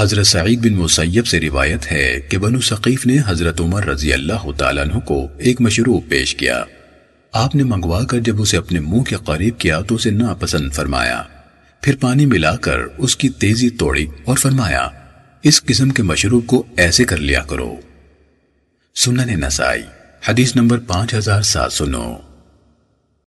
حضرت سعید بن مسیب سے روایت ہے کہ بنو ثقیف نے حضرت عمر رضی اللہ تعالیٰ عنہ کو ایک مشروب پیش کیا۔ آپ نے منگوا کر جب اسے اپنے منہ کے قریب کیا تو اسے ناپسند فرمایا۔ پھر پانی ملا کر اس کی تیزی توڑی اور فرمایا، اس قسم کے مشروب کو ایسے کر لیا کرو۔ سنن نسائی، حدیث نمبر پانچ ہزار سات سو نو۔